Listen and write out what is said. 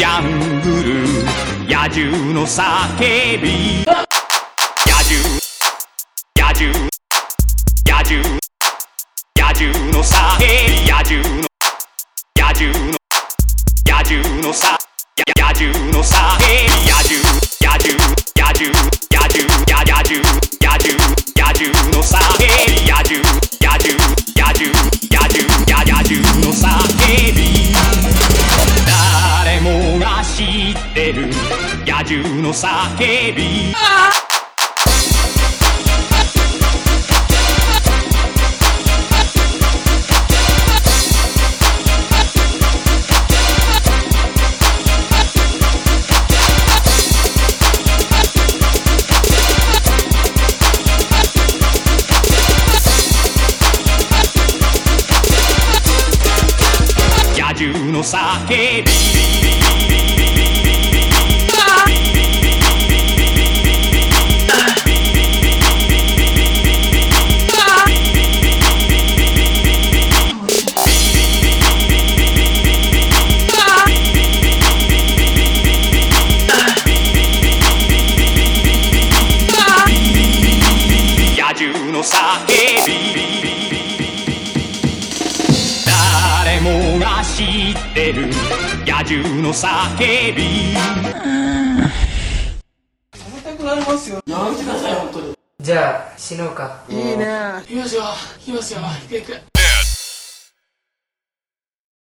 ジャングル野獣の叫び。野獣野獣野獣野獣の叫び野獣の野獣の野獣のさ野獣の叫びってる。野獣の叫び。野獣の叫び。野獣の叫び誰もが知ってる野獣の叫びじゃあ死のうかいいね。いきますよ。いきますよ。いくいく。